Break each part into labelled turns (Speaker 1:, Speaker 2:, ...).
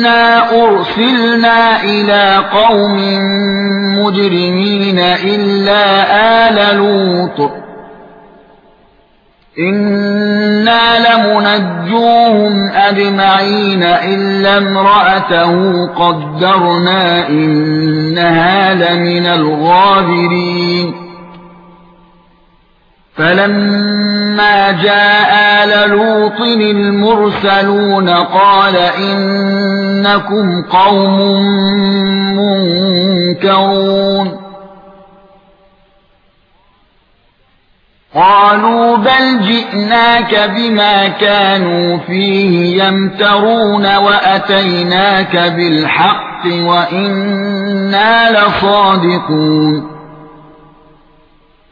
Speaker 1: إنا أرسلنا إلى قوم مجرمين إلا آل لوط إنا لمنجوهم أجمعين إلا امرأته قدرنا إنها لمن الغابرين فلما جاء آل لوط المرسلون قال إنكم قوم منكرون. قالوا بل جئناك بما كانوا فيه يمترون وأتيناك بالحق وإنا لصادقون.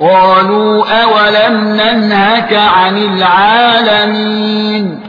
Speaker 1: قالوا أولم ننهك عن العالمين